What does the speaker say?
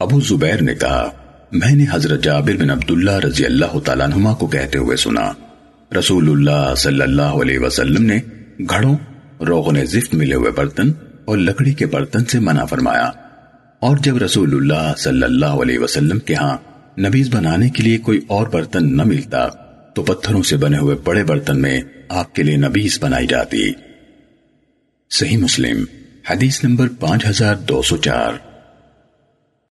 ابو زبیر نے کہا، میں نے حضرت جابر بن عبداللہ رضی اللہ تعالیٰ عنہما کو کہتے ہوئے سنا۔ رسول اللہ صلی اللہ علیہ وسلم نے گھڑوں روغن زفت ملے ہوئے برتن اور لکڑی کے برتن سے منع فرمایا۔ اور جب رسول اللہ صلی اللہ علیہ وسلم کے ہاں نبیز بنانے کے لیے کوئی اور برتن نہ ملتا، تو پتھروں سے بنے ہوئے بڑے برتن میں آپ کے لیے نبیز بنائی جاتی۔ صحیح مسلم، حدیث نمبر پانچ ہزار دو سو چار۔